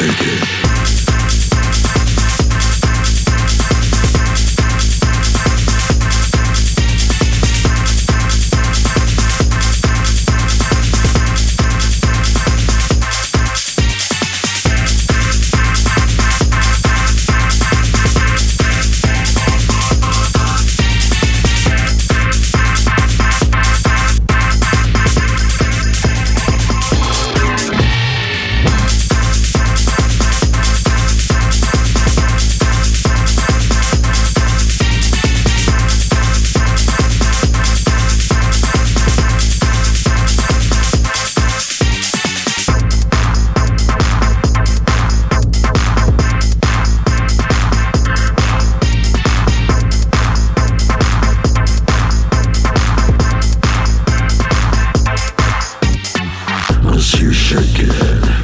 shake it. As you shake it.